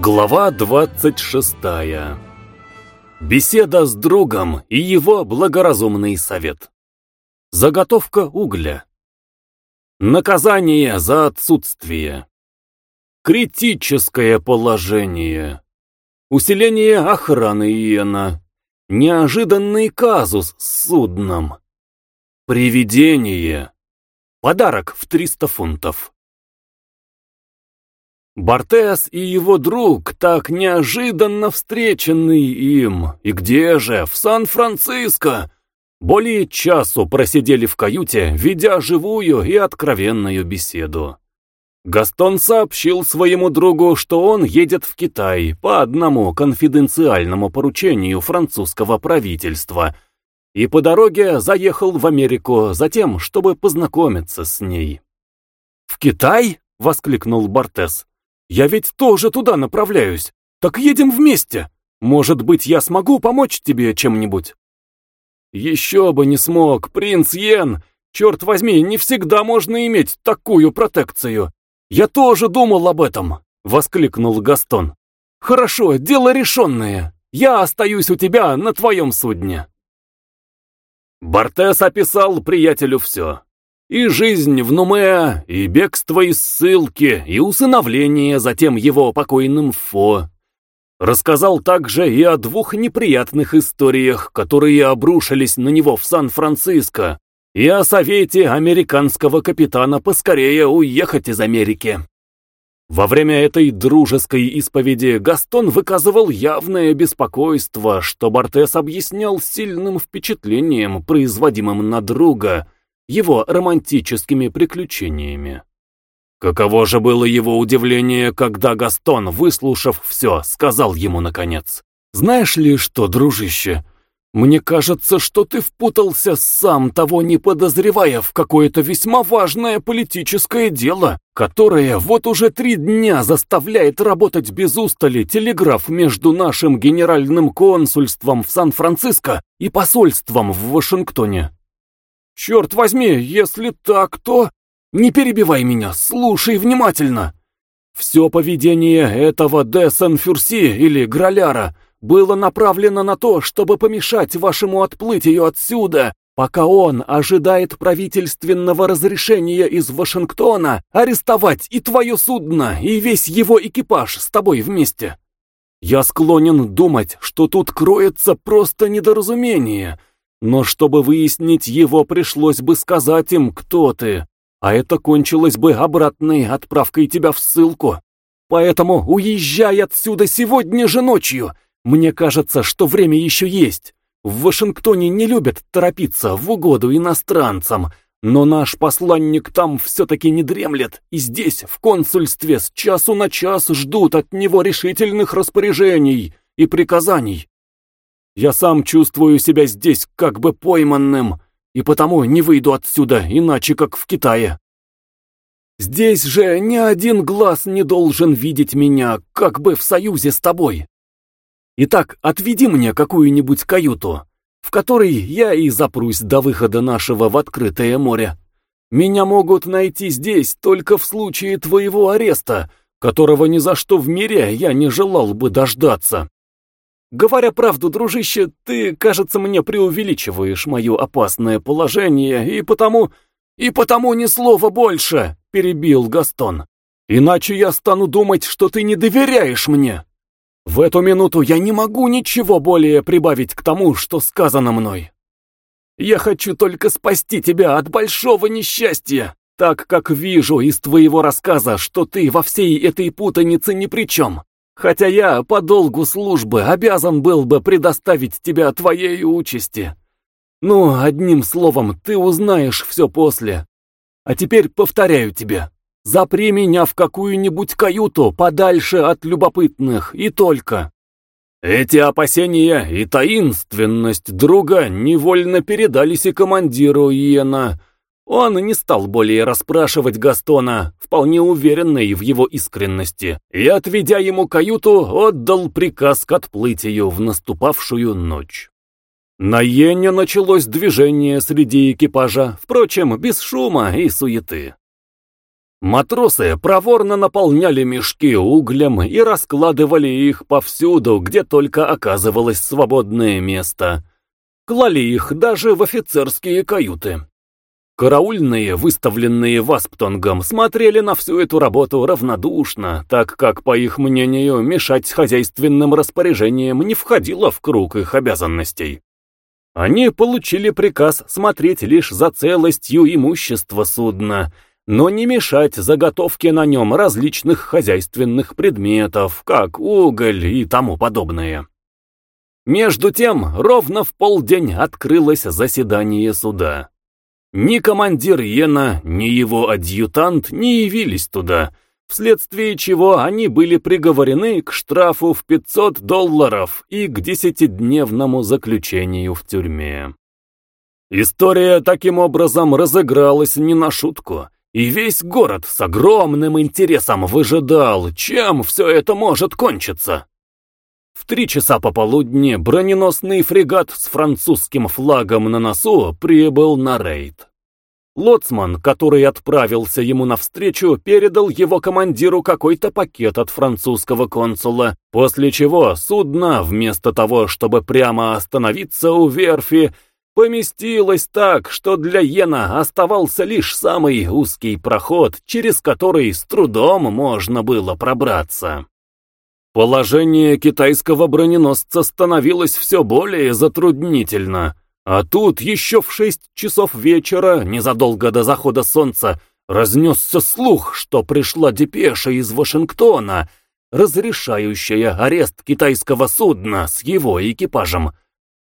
Глава 26. Беседа с другом и его благоразумный совет. Заготовка угля. Наказание за отсутствие. Критическое положение. Усиление охраны Иена. Неожиданный казус с судном. Привидение. Подарок в 300 фунтов. Бортес и его друг, так неожиданно встреченный им, и где же, в Сан-Франциско, более часу просидели в каюте, ведя живую и откровенную беседу. Гастон сообщил своему другу, что он едет в Китай по одному конфиденциальному поручению французского правительства и по дороге заехал в Америку за тем, чтобы познакомиться с ней. «В Китай?» — воскликнул Бортес. Я ведь тоже туда направляюсь. Так едем вместе. Может быть, я смогу помочь тебе чем-нибудь?» «Еще бы не смог, принц Йен! Черт возьми, не всегда можно иметь такую протекцию. Я тоже думал об этом!» — воскликнул Гастон. «Хорошо, дело решенное. Я остаюсь у тебя на твоем судне». Бортес описал приятелю все. И жизнь в Нуме, и бегство из ссылки, и усыновление затем его покойным Фо. Рассказал также и о двух неприятных историях, которые обрушились на него в Сан-Франциско, и о совете американского капитана поскорее уехать из Америки. Во время этой дружеской исповеди Гастон выказывал явное беспокойство, что Бортес объяснял сильным впечатлением, производимым на друга, его романтическими приключениями. Каково же было его удивление, когда Гастон, выслушав все, сказал ему наконец, «Знаешь ли что, дружище, мне кажется, что ты впутался сам, того не подозревая, в какое-то весьма важное политическое дело, которое вот уже три дня заставляет работать без устали телеграф между нашим генеральным консульством в Сан-Франциско и посольством в Вашингтоне. Черт возьми, если так, то... Не перебивай меня, слушай внимательно. Все поведение этого де Сен-Фюрси или Граляра было направлено на то, чтобы помешать вашему отплытию отсюда, пока он ожидает правительственного разрешения из Вашингтона арестовать и твое судно, и весь его экипаж с тобой вместе. Я склонен думать, что тут кроется просто недоразумение, но чтобы выяснить его, пришлось бы сказать им, кто ты, а это кончилось бы обратной отправкой тебя в ссылку. Поэтому уезжай отсюда сегодня же ночью. Мне кажется, что время еще есть. В Вашингтоне не любят торопиться в угоду иностранцам, но наш посланник там все-таки не дремлет, и здесь, в консульстве, с часу на час ждут от него решительных распоряжений и приказаний. Я сам чувствую себя здесь как бы пойманным, и потому не выйду отсюда, иначе как в Китае. Здесь же ни один глаз не должен видеть меня, как бы в союзе с тобой. Итак, отведи мне какую-нибудь каюту, в которой я и запрусь до выхода нашего в открытое море. Меня могут найти здесь только в случае твоего ареста, которого ни за что в мире я не желал бы дождаться. Говоря правду, дружище, ты, кажется, мне преувеличиваешь мое опасное положение, и потому... И потому ни слова больше, перебил Гастон. Иначе я стану думать, что ты не доверяешь мне. В эту минуту я не могу ничего более прибавить к тому, что сказано мной. Я хочу только спасти тебя от большого несчастья, так как вижу из твоего рассказа, что ты во всей этой путанице ни при чем хотя я по долгу службы обязан был бы предоставить тебя твоей участи. Ну, одним словом, ты узнаешь все после. А теперь повторяю тебе, запри меня в какую-нибудь каюту подальше от любопытных, и только. Эти опасения и таинственность друга невольно передались и командиру Иена, он не стал более расспрашивать Гастона, вполне уверенный в его искренности, и, отведя ему каюту, отдал приказ к отплытию в наступавшую ночь. На Йене началось движение среди экипажа, впрочем, без шума и суеты. Матросы проворно наполняли мешки углем и раскладывали их повсюду, где только оказывалось свободное место. Клали их даже в офицерские каюты. Караульные, выставленные Васптонгом, смотрели на всю эту работу равнодушно, так как, по их мнению, мешать хозяйственным распоряжениям не входило в круг их обязанностей. Они получили приказ смотреть лишь за целостью имущества судна, но не мешать заготовке на нем различных хозяйственных предметов, как уголь и тому подобное. Между тем, ровно в полдень открылось заседание суда. Ни командир Йена, ни его адъютант не явились туда, вследствие чего они были приговорены к штрафу в 500 долларов и к десятидневному заключению в тюрьме. История таким образом разыгралась не на шутку, и весь город с огромным интересом выжидал, чем все это может кончиться. В три часа пополудни броненосный фрегат с французским флагом на носу прибыл на рейд. Лоцман, который отправился ему навстречу, передал его командиру какой-то пакет от французского консула, после чего судно, вместо того, чтобы прямо остановиться у верфи, поместилось так, что для Йена оставался лишь самый узкий проход, через который с трудом можно было пробраться. Положение китайского броненосца становилось все более затруднительно, а тут еще в шесть часов вечера, незадолго до захода солнца, разнесся слух, что пришла депеша из Вашингтона, разрешающая арест китайского судна с его экипажем.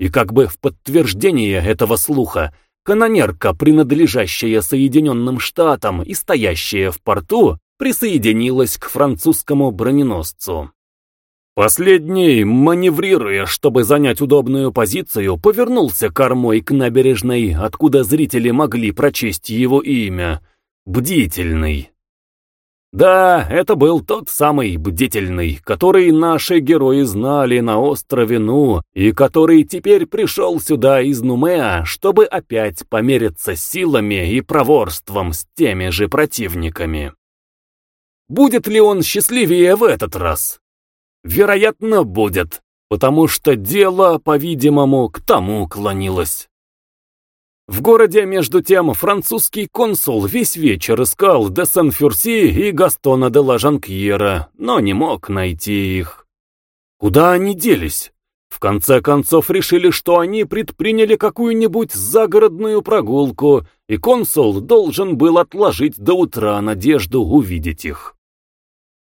И как бы в подтверждение этого слуха, канонерка, принадлежащая Соединенным Штатам и стоящая в порту, присоединилась к французскому броненосцу. Последний, маневрируя, чтобы занять удобную позицию, повернулся кормой к набережной, откуда зрители могли прочесть его имя. Бдительный. Да, это был тот самый Бдительный, который наши герои знали на острове Ну, и который теперь пришел сюда из Нумеа, чтобы опять помериться силами и проворством с теми же противниками. Будет ли он счастливее в этот раз? Вероятно, будет, потому что дело, по-видимому, к тому клонилось. В городе, между тем, французский консул весь вечер искал де Сан-Фюрси и Гастона де Лажанкьера, но не мог найти их. Куда они делись? В конце концов решили, что они предприняли какую-нибудь загородную прогулку, и консул должен был отложить до утра надежду увидеть их.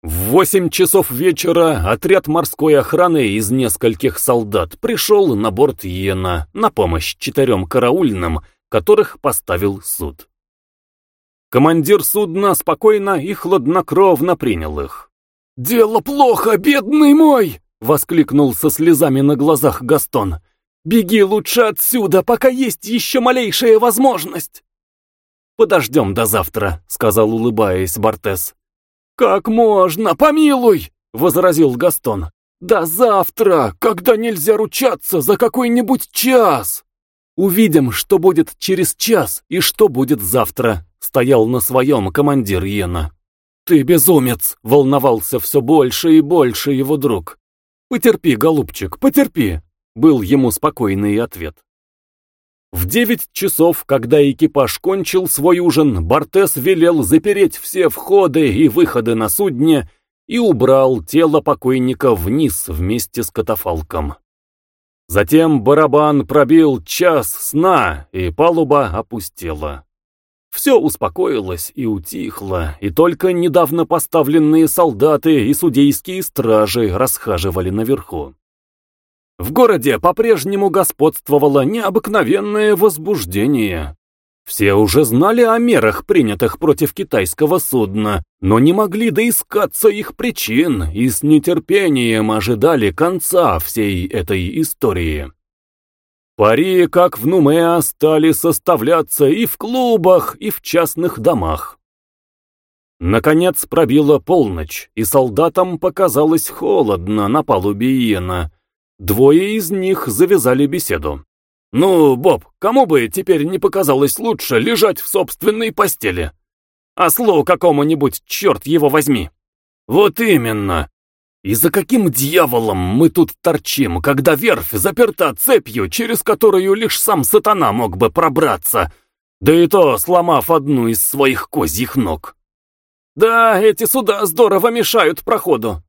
В восемь часов вечера отряд морской охраны из нескольких солдат пришел на борт Йена на помощь четырем караульным, которых поставил суд. Командир судна спокойно и хладнокровно принял их. «Дело плохо, бедный мой!» — воскликнул со слезами на глазах Гастон. «Беги лучше отсюда, пока есть еще малейшая возможность!» «Подождем до завтра», — сказал, улыбаясь Бортес. «Как можно? Помилуй!» — возразил Гастон. «Да завтра, когда нельзя ручаться за какой-нибудь час!» «Увидим, что будет через час и что будет завтра», — стоял на своем командир Йена. «Ты безумец!» — волновался все больше и больше его друг. «Потерпи, голубчик, потерпи!» — был ему спокойный ответ. В девять часов, когда экипаж кончил свой ужин, Бортес велел запереть все входы и выходы на судне и убрал тело покойника вниз вместе с катафалком. Затем барабан пробил час сна, и палуба опустела. Все успокоилось и утихло, и только недавно поставленные солдаты и судейские стражи расхаживали наверху. В городе по-прежнему господствовало необыкновенное возбуждение. Все уже знали о мерах, принятых против китайского судна, но не могли доискаться их причин и с нетерпением ожидали конца всей этой истории. Пари, как в Нумеа, стали составляться и в клубах, и в частных домах. Наконец пробила полночь, и солдатам показалось холодно на палубе Иена, Двое из них завязали беседу. «Ну, Боб, кому бы теперь не показалось лучше лежать в собственной постели?» Ослу какому-нибудь, черт его возьми. Вот именно. И за каким дьяволом мы тут торчим, когда верфь заперта цепью, через которую лишь сам сатана мог бы пробраться, да и то сломав одну из своих козьих ног? Да, эти суда здорово мешают проходу.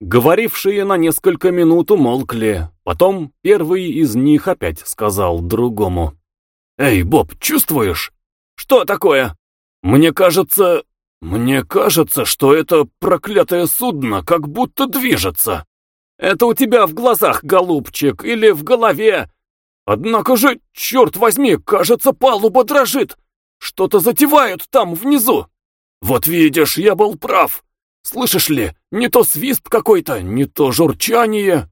Говорившие на несколько минут умолкли. Потом первый из них опять сказал другому. «Эй, Боб, чувствуешь?» «Что такое?» «Мне кажется... Мне кажется, что это проклятое судно как будто движется. Это у тебя в глазах, голубчик, или в голове. Однако же, черт возьми, кажется, палуба дрожит. Что-то затевают там внизу. Вот видишь, я был прав. Слышишь ли, не то свист какой-то, не то журчание.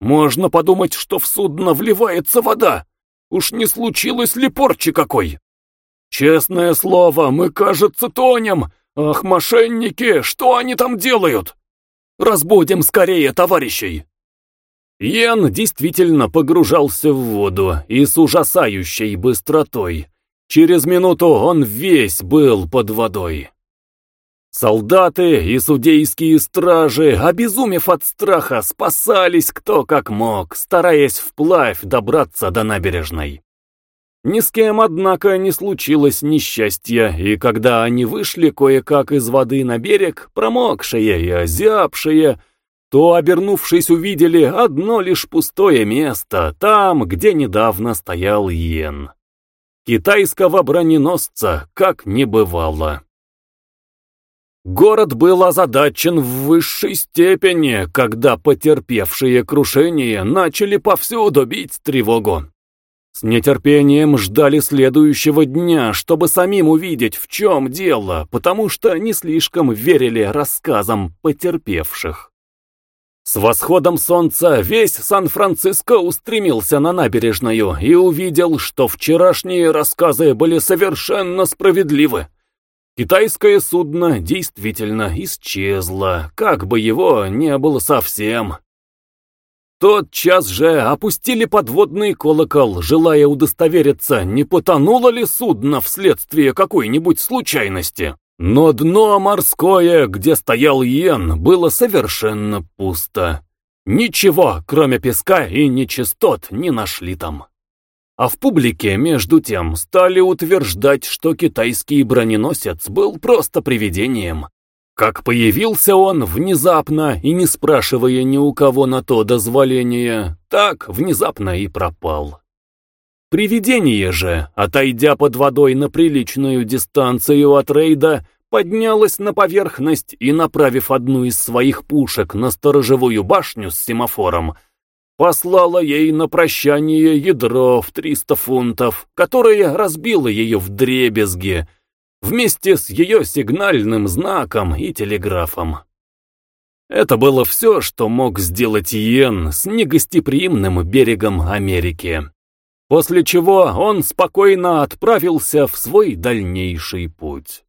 Можно подумать, что в судно вливается вода. Уж не случилось ли порчи какой? Честное слово, мы, кажется, тонем. Ах, мошенники, что они там делают? Разбудим скорее товарищей. Йен действительно погружался в воду и с ужасающей быстротой. Через минуту он весь был под водой. Солдаты и судейские стражи, обезумев от страха, спасались кто как мог, стараясь вплавь добраться до набережной. Ни с кем, однако, не случилось несчастья, и когда они вышли кое-как из воды на берег, промокшие и озябшие, то, обернувшись, увидели одно лишь пустое место, там, где недавно стоял Йен. Китайского броненосца как не бывало. Город был озадачен в высшей степени, когда потерпевшие крушение начали повсюду бить тревогу. С нетерпением ждали следующего дня, чтобы самим увидеть, в чем дело, потому что не слишком верили рассказам потерпевших. С восходом солнца весь Сан-Франциско устремился на набережную и увидел, что вчерашние рассказы были совершенно справедливы. Китайское судно действительно исчезло, как бы его не было совсем. Тот час же опустили подводный колокол, желая удостовериться, не потонуло ли судно вследствие какой-нибудь случайности. Но дно морское, где стоял Йен, было совершенно пусто. Ничего, кроме песка и нечистот, не нашли там. А в публике, между тем, стали утверждать, что китайский броненосец был просто привидением. Как появился он внезапно и не спрашивая ни у кого на то дозволения, так внезапно и пропал. Привидение же, отойдя под водой на приличную дистанцию от рейда, поднялось на поверхность и, направив одну из своих пушек на сторожевую башню с семафором, послала ей на прощание ядро в 300 фунтов, которое разбило ее в дребезги, вместе с ее сигнальным знаком и телеграфом. Это было все, что мог сделать Йен с негостеприимным берегом Америки. После чего он спокойно отправился в свой дальнейший путь.